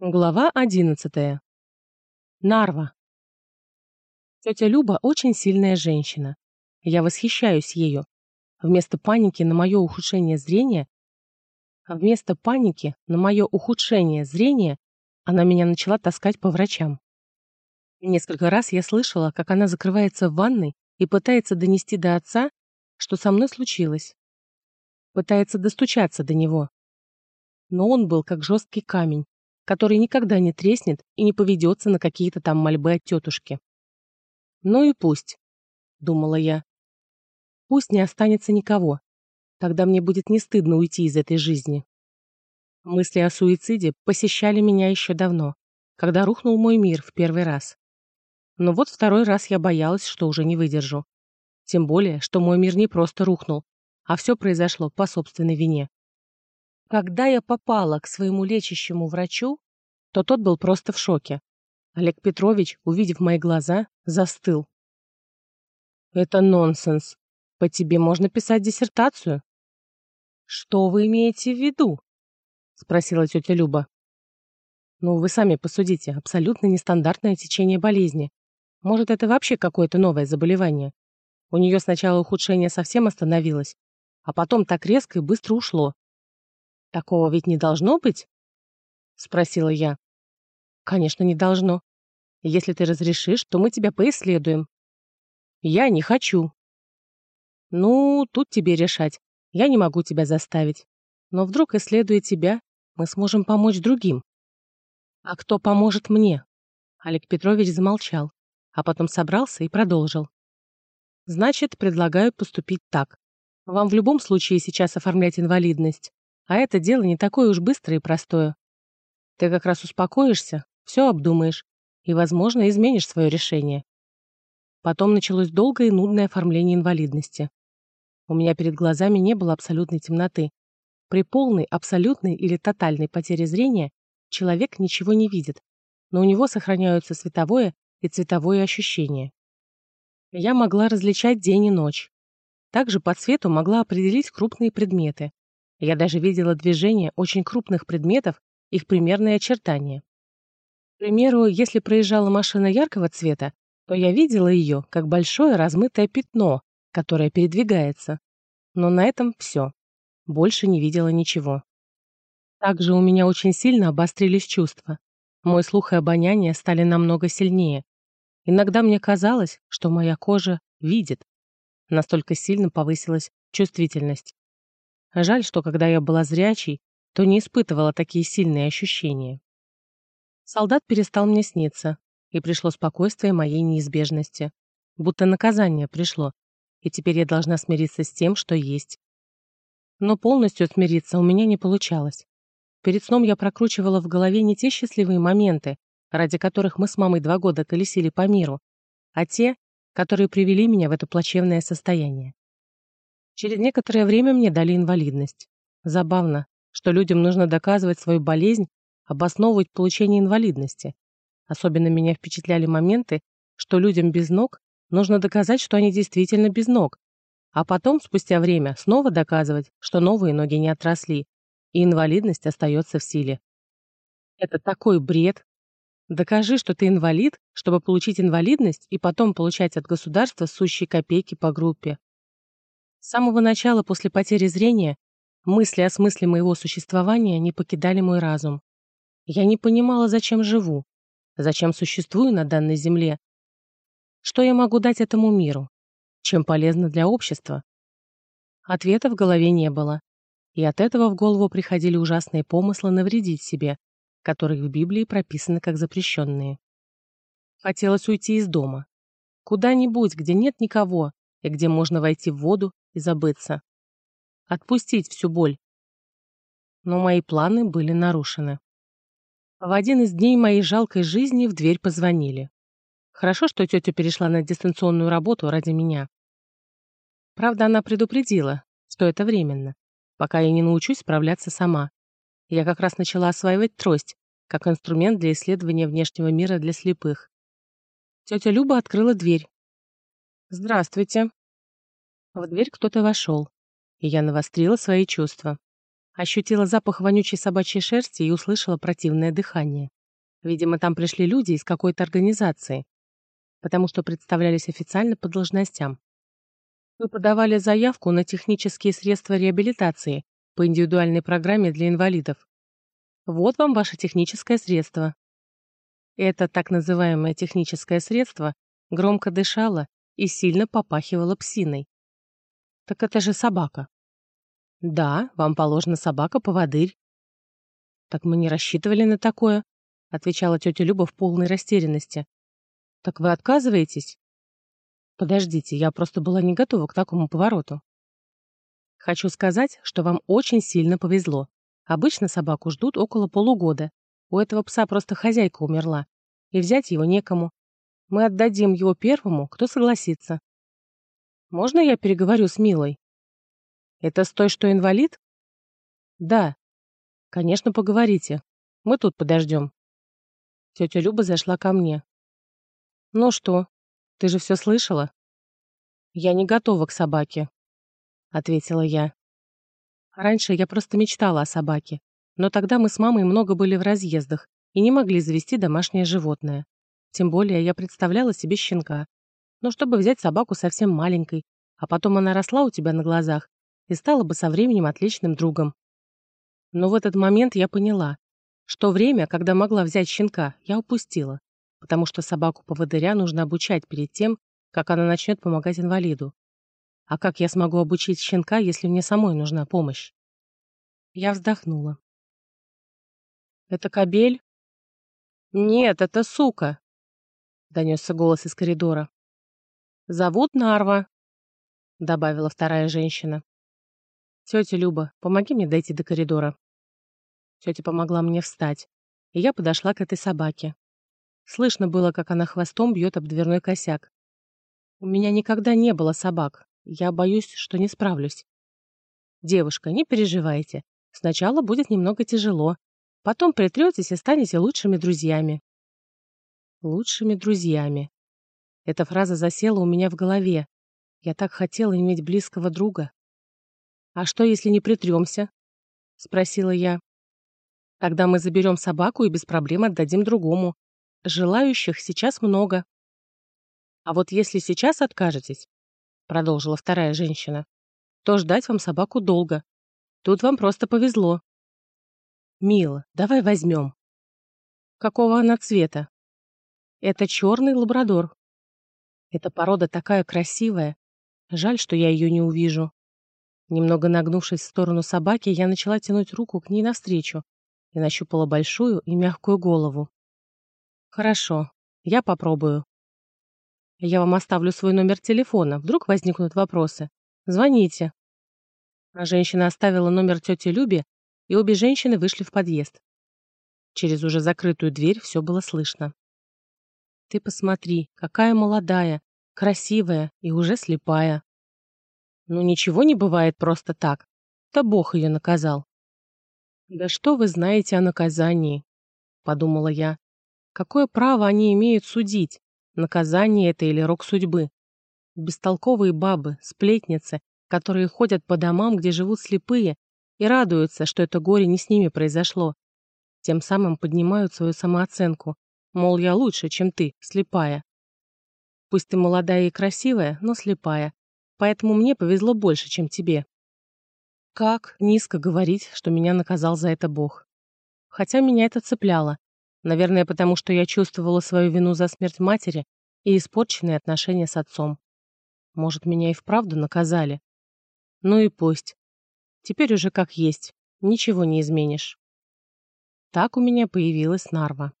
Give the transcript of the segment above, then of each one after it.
Глава одиннадцатая. Нарва. Тетя Люба очень сильная женщина. Я восхищаюсь ею. Вместо паники на мое ухудшение зрения, вместо паники на мое ухудшение зрения, она меня начала таскать по врачам. Несколько раз я слышала, как она закрывается в ванной и пытается донести до отца, что со мной случилось. Пытается достучаться до него. Но он был как жесткий камень, который никогда не треснет и не поведется на какие-то там мольбы от тетушки. «Ну и пусть», — думала я. «Пусть не останется никого. Тогда мне будет не стыдно уйти из этой жизни». Мысли о суициде посещали меня еще давно, когда рухнул мой мир в первый раз. Но вот второй раз я боялась, что уже не выдержу. Тем более, что мой мир не просто рухнул, а все произошло по собственной вине. Когда я попала к своему лечащему врачу, то тот был просто в шоке. Олег Петрович, увидев мои глаза, застыл. «Это нонсенс. По тебе можно писать диссертацию». «Что вы имеете в виду?» — спросила тетя Люба. «Ну, вы сами посудите. Абсолютно нестандартное течение болезни. Может, это вообще какое-то новое заболевание? У нее сначала ухудшение совсем остановилось, а потом так резко и быстро ушло. Такого ведь не должно быть? Спросила я. Конечно, не должно. Если ты разрешишь, то мы тебя поисследуем. Я не хочу. Ну, тут тебе решать. Я не могу тебя заставить. Но вдруг, исследуя тебя, мы сможем помочь другим. А кто поможет мне? Олег Петрович замолчал, а потом собрался и продолжил. Значит, предлагаю поступить так. Вам в любом случае сейчас оформлять инвалидность. А это дело не такое уж быстрое и простое. Ты как раз успокоишься, все обдумаешь и, возможно, изменишь свое решение. Потом началось долгое и нудное оформление инвалидности. У меня перед глазами не было абсолютной темноты. При полной, абсолютной или тотальной потере зрения человек ничего не видит, но у него сохраняются световое и цветовое ощущения. Я могла различать день и ночь. Также по цвету могла определить крупные предметы, я даже видела движение очень крупных предметов, их примерные очертания. К примеру, если проезжала машина яркого цвета, то я видела ее как большое размытое пятно, которое передвигается. Но на этом все. Больше не видела ничего. Также у меня очень сильно обострились чувства. Мой слух и обоняние стали намного сильнее. Иногда мне казалось, что моя кожа видит. Настолько сильно повысилась чувствительность. Жаль, что когда я была зрячей, то не испытывала такие сильные ощущения. Солдат перестал мне сниться, и пришло спокойствие моей неизбежности. Будто наказание пришло, и теперь я должна смириться с тем, что есть. Но полностью смириться у меня не получалось. Перед сном я прокручивала в голове не те счастливые моменты, ради которых мы с мамой два года колесили по миру, а те, которые привели меня в это плачевное состояние. Через некоторое время мне дали инвалидность. Забавно, что людям нужно доказывать свою болезнь, обосновывать получение инвалидности. Особенно меня впечатляли моменты, что людям без ног нужно доказать, что они действительно без ног, а потом, спустя время, снова доказывать, что новые ноги не отросли, и инвалидность остается в силе. Это такой бред. Докажи, что ты инвалид, чтобы получить инвалидность и потом получать от государства сущие копейки по группе. С самого начала после потери зрения мысли о смысле моего существования не покидали мой разум. Я не понимала, зачем живу, зачем существую на данной земле, что я могу дать этому миру, чем полезно для общества. Ответа в голове не было, и от этого в голову приходили ужасные помыслы навредить себе, которые в Библии прописаны как запрещенные. Хотелось уйти из дома. Куда-нибудь, где нет никого, и где можно войти в воду и забыться. Отпустить всю боль. Но мои планы были нарушены. В один из дней моей жалкой жизни в дверь позвонили. Хорошо, что тетя перешла на дистанционную работу ради меня. Правда, она предупредила, что это временно, пока я не научусь справляться сама. Я как раз начала осваивать трость, как инструмент для исследования внешнего мира для слепых. Тетя Люба открыла дверь. «Здравствуйте», в дверь кто-то вошел, и я навострила свои чувства. Ощутила запах вонючей собачьей шерсти и услышала противное дыхание. Видимо, там пришли люди из какой-то организации, потому что представлялись официально по должностям. Вы подавали заявку на технические средства реабилитации по индивидуальной программе для инвалидов. Вот вам ваше техническое средство. Это так называемое техническое средство громко дышало и сильно попахивало псиной. Так это же собака. Да, вам положена собака-поводырь. Так мы не рассчитывали на такое, отвечала тетя Люба в полной растерянности. Так вы отказываетесь? Подождите, я просто была не готова к такому повороту. Хочу сказать, что вам очень сильно повезло. Обычно собаку ждут около полугода. У этого пса просто хозяйка умерла, и взять его некому. Мы отдадим его первому, кто согласится. Можно я переговорю с Милой? Это с той, что инвалид? Да. Конечно, поговорите. Мы тут подождем. Тетя Люба зашла ко мне. Ну что, ты же все слышала? Я не готова к собаке, ответила я. Раньше я просто мечтала о собаке, но тогда мы с мамой много были в разъездах и не могли завести домашнее животное. Тем более я представляла себе щенка. Но чтобы взять собаку совсем маленькой, а потом она росла у тебя на глазах и стала бы со временем отличным другом. Но в этот момент я поняла, что время, когда могла взять щенка, я упустила потому что собаку-поводыря нужно обучать перед тем, как она начнет помогать инвалиду. А как я смогу обучить щенка, если мне самой нужна помощь? Я вздохнула. «Это кобель?» «Нет, это сука», — донесся голос из коридора. «Зовут Нарва», — добавила вторая женщина. «Тетя Люба, помоги мне дойти до коридора». Тетя помогла мне встать, и я подошла к этой собаке. Слышно было, как она хвостом бьет об дверной косяк. У меня никогда не было собак. Я боюсь, что не справлюсь. Девушка, не переживайте. Сначала будет немного тяжело. Потом притретесь и станете лучшими друзьями. Лучшими друзьями. Эта фраза засела у меня в голове. Я так хотела иметь близкого друга. «А что, если не притремся?» — спросила я. «Тогда мы заберем собаку и без проблем отдадим другому. Желающих сейчас много. А вот если сейчас откажетесь, продолжила вторая женщина, то ждать вам собаку долго. Тут вам просто повезло. Мила, давай возьмем. Какого она цвета? Это черный лабрадор. Эта порода такая красивая. Жаль, что я ее не увижу. Немного нагнувшись в сторону собаки, я начала тянуть руку к ней навстречу и нащупала большую и мягкую голову. Хорошо, я попробую. Я вам оставлю свой номер телефона, вдруг возникнут вопросы. Звоните. А женщина оставила номер тети Люби, и обе женщины вышли в подъезд. Через уже закрытую дверь все было слышно. Ты посмотри, какая молодая, красивая и уже слепая. Ну ничего не бывает просто так. Да Бог ее наказал. Да что вы знаете о наказании? Подумала я. Какое право они имеют судить? Наказание это или рок судьбы? Бестолковые бабы, сплетницы, которые ходят по домам, где живут слепые, и радуются, что это горе не с ними произошло. Тем самым поднимают свою самооценку. Мол, я лучше, чем ты, слепая. Пусть ты молодая и красивая, но слепая. Поэтому мне повезло больше, чем тебе. Как низко говорить, что меня наказал за это Бог. Хотя меня это цепляло. Наверное, потому что я чувствовала свою вину за смерть матери и испорченные отношения с отцом. Может, меня и вправду наказали. Ну и пусть. Теперь уже как есть. Ничего не изменишь. Так у меня появилась Нарва.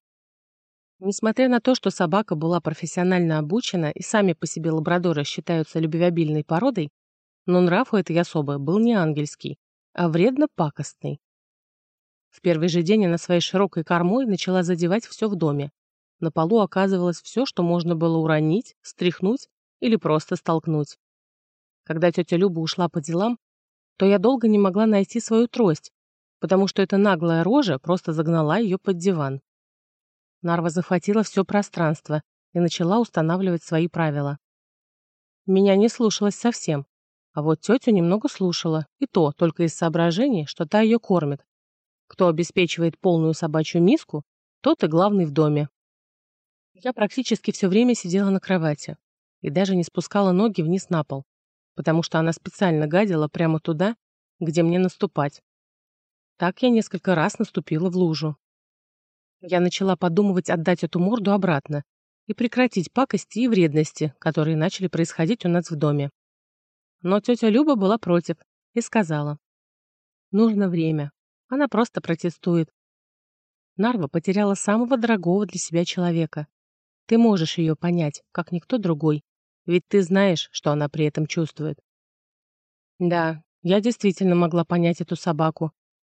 Несмотря на то, что собака была профессионально обучена и сами по себе лабрадоры считаются любвеобильной породой, но нрав у этой особы был не ангельский, а вредно-пакостный. В первый же день она своей широкой кормой начала задевать все в доме. На полу оказывалось все, что можно было уронить, стряхнуть или просто столкнуть. Когда тетя Люба ушла по делам, то я долго не могла найти свою трость, потому что эта наглая рожа просто загнала ее под диван. Нарва захватила все пространство и начала устанавливать свои правила. Меня не слушалась совсем, А вот тетю немного слушала, и то только из соображений, что та ее кормит. Кто обеспечивает полную собачью миску, тот и главный в доме. Я практически все время сидела на кровати и даже не спускала ноги вниз на пол, потому что она специально гадила прямо туда, где мне наступать. Так я несколько раз наступила в лужу. Я начала подумывать отдать эту морду обратно и прекратить пакости и вредности, которые начали происходить у нас в доме. Но тетя Люба была против и сказала, «Нужно время. Она просто протестует. Нарва потеряла самого дорогого для себя человека. Ты можешь ее понять, как никто другой, ведь ты знаешь, что она при этом чувствует. Да, я действительно могла понять эту собаку,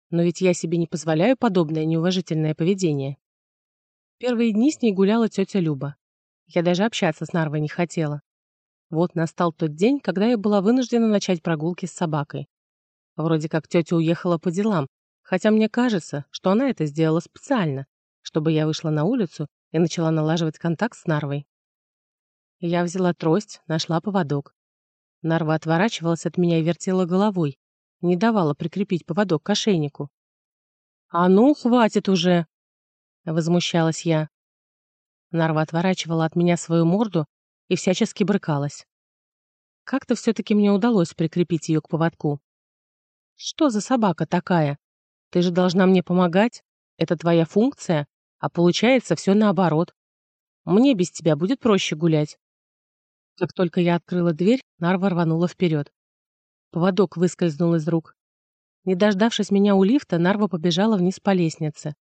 но ведь я себе не позволяю подобное неуважительное поведение. Первые дни с ней гуляла тетя Люба. Я даже общаться с Нарвой не хотела. Вот настал тот день, когда я была вынуждена начать прогулки с собакой. Вроде как тетя уехала по делам, хотя мне кажется, что она это сделала специально, чтобы я вышла на улицу и начала налаживать контакт с Нарвой. Я взяла трость, нашла поводок. Нарва отворачивалась от меня и вертела головой, не давала прикрепить поводок к ошейнику. «А ну, хватит уже!» — возмущалась я. Нарва отворачивала от меня свою морду и всячески брыкалась. Как-то все-таки мне удалось прикрепить ее к поводку. «Что за собака такая? Ты же должна мне помогать. Это твоя функция, а получается все наоборот. Мне без тебя будет проще гулять». Как только я открыла дверь, Нарва рванула вперед. Поводок выскользнул из рук. Не дождавшись меня у лифта, Нарва побежала вниз по лестнице.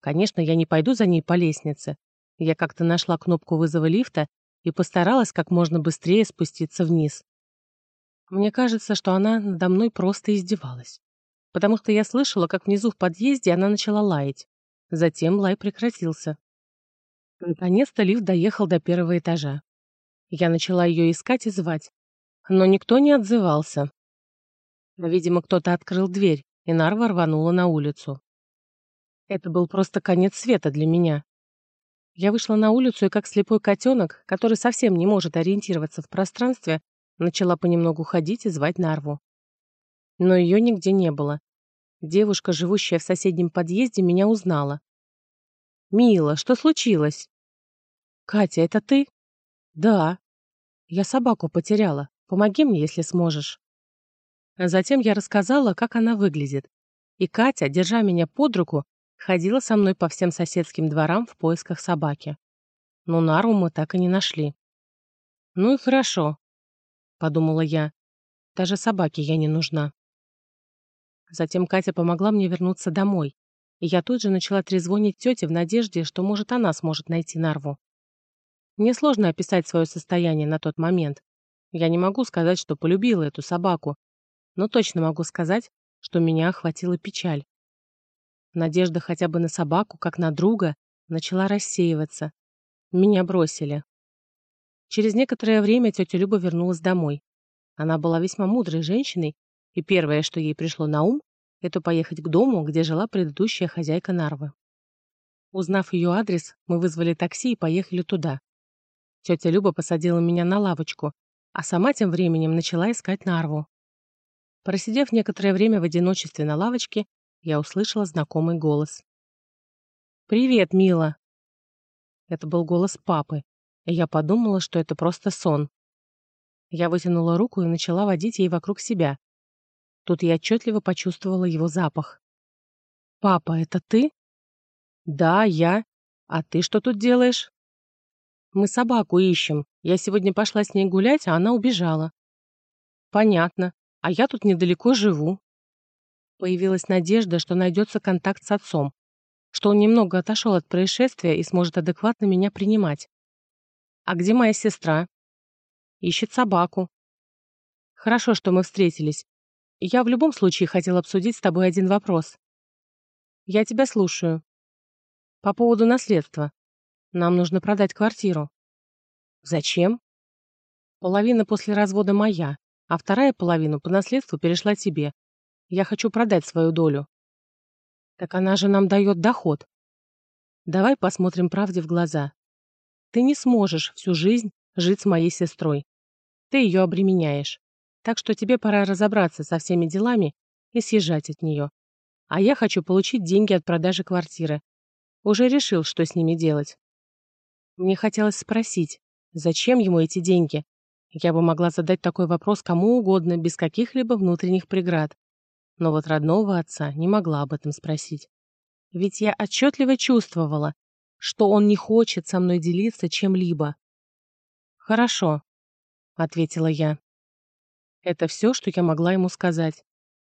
Конечно, я не пойду за ней по лестнице. Я как-то нашла кнопку вызова лифта и постаралась как можно быстрее спуститься вниз. Мне кажется, что она надо мной просто издевалась. Потому что я слышала, как внизу в подъезде она начала лаять. Затем лай прекратился. Наконец-то лифт доехал до первого этажа. Я начала ее искать и звать. Но никто не отзывался. Видимо, кто-то открыл дверь, и Нарва рванула на улицу. Это был просто конец света для меня. Я вышла на улицу и, как слепой котенок, который совсем не может ориентироваться в пространстве, начала понемногу ходить и звать Нарву. Но ее нигде не было. Девушка, живущая в соседнем подъезде, меня узнала. «Мила, что случилось?» «Катя, это ты?» «Да». «Я собаку потеряла. Помоги мне, если сможешь». Затем я рассказала, как она выглядит. И Катя, держа меня под руку, ходила со мной по всем соседским дворам в поисках собаки. Но Нару мы так и не нашли. «Ну и хорошо», — подумала я. «Даже собаке я не нужна». Затем Катя помогла мне вернуться домой, и я тут же начала трезвонить тете в надежде, что, может, она сможет найти Нарву. Мне сложно описать свое состояние на тот момент. Я не могу сказать, что полюбила эту собаку, но точно могу сказать, что меня охватила печаль. Надежда хотя бы на собаку, как на друга, начала рассеиваться. Меня бросили. Через некоторое время тетя Люба вернулась домой. Она была весьма мудрой женщиной, и первое, что ей пришло на ум, это поехать к дому, где жила предыдущая хозяйка Нарвы. Узнав ее адрес, мы вызвали такси и поехали туда. Тетя Люба посадила меня на лавочку, а сама тем временем начала искать Нарву. Просидев некоторое время в одиночестве на лавочке, я услышала знакомый голос. «Привет, мила!» Это был голос папы, и я подумала, что это просто сон. Я вытянула руку и начала водить ей вокруг себя. Тут я отчетливо почувствовала его запах. «Папа, это ты?» «Да, я. А ты что тут делаешь?» «Мы собаку ищем. Я сегодня пошла с ней гулять, а она убежала». «Понятно а я тут недалеко живу. Появилась надежда, что найдется контакт с отцом, что он немного отошел от происшествия и сможет адекватно меня принимать. А где моя сестра? Ищет собаку. Хорошо, что мы встретились. Я в любом случае хотел обсудить с тобой один вопрос. Я тебя слушаю. По поводу наследства. Нам нужно продать квартиру. Зачем? Половина после развода моя, а вторая половина по наследству перешла тебе. Я хочу продать свою долю. Так она же нам дает доход. Давай посмотрим правде в глаза. Ты не сможешь всю жизнь жить с моей сестрой. Ты ее обременяешь. Так что тебе пора разобраться со всеми делами и съезжать от нее. А я хочу получить деньги от продажи квартиры. Уже решил, что с ними делать. Мне хотелось спросить, зачем ему эти деньги? Я бы могла задать такой вопрос кому угодно, без каких-либо внутренних преград. Но вот родного отца не могла об этом спросить. Ведь я отчетливо чувствовала, что он не хочет со мной делиться чем-либо. «Хорошо», — ответила я. Это все, что я могла ему сказать.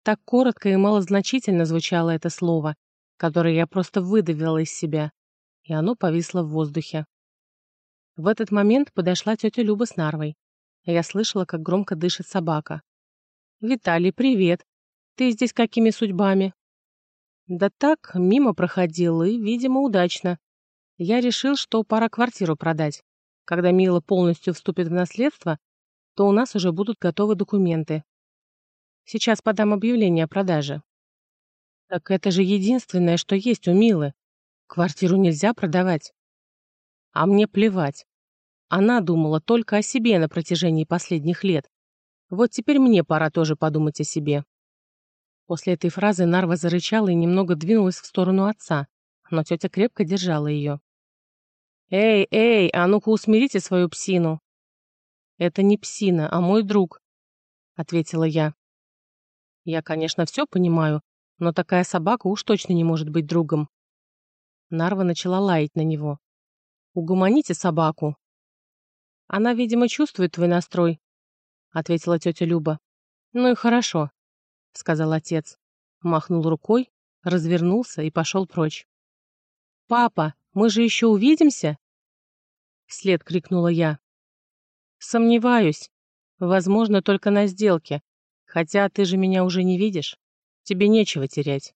Так коротко и малозначительно звучало это слово, которое я просто выдавила из себя, и оно повисло в воздухе. В этот момент подошла тетя Люба с Нарвой. Я слышала, как громко дышит собака. «Виталий, привет! Ты здесь какими судьбами?» «Да так, мимо проходил и, видимо, удачно. Я решил, что пора квартиру продать. Когда Мила полностью вступит в наследство, то у нас уже будут готовы документы. Сейчас подам объявление о продаже. Так это же единственное, что есть у Милы. Квартиру нельзя продавать. А мне плевать. Она думала только о себе на протяжении последних лет. Вот теперь мне пора тоже подумать о себе. После этой фразы Нарва зарычала и немного двинулась в сторону отца, но тетя крепко держала ее. «Эй, эй, а ну-ка усмирите свою псину!» «Это не псина, а мой друг», — ответила я. Я, конечно, все понимаю, но такая собака уж точно не может быть другом. Нарва начала лаять на него. «Угомоните собаку!» «Она, видимо, чувствует твой настрой», — ответила тетя Люба. «Ну и хорошо», — сказал отец. Махнул рукой, развернулся и пошел прочь. «Папа, мы же еще увидимся?» Вслед крикнула я. «Сомневаюсь. Возможно, только на сделке. Хотя ты же меня уже не видишь. Тебе нечего терять».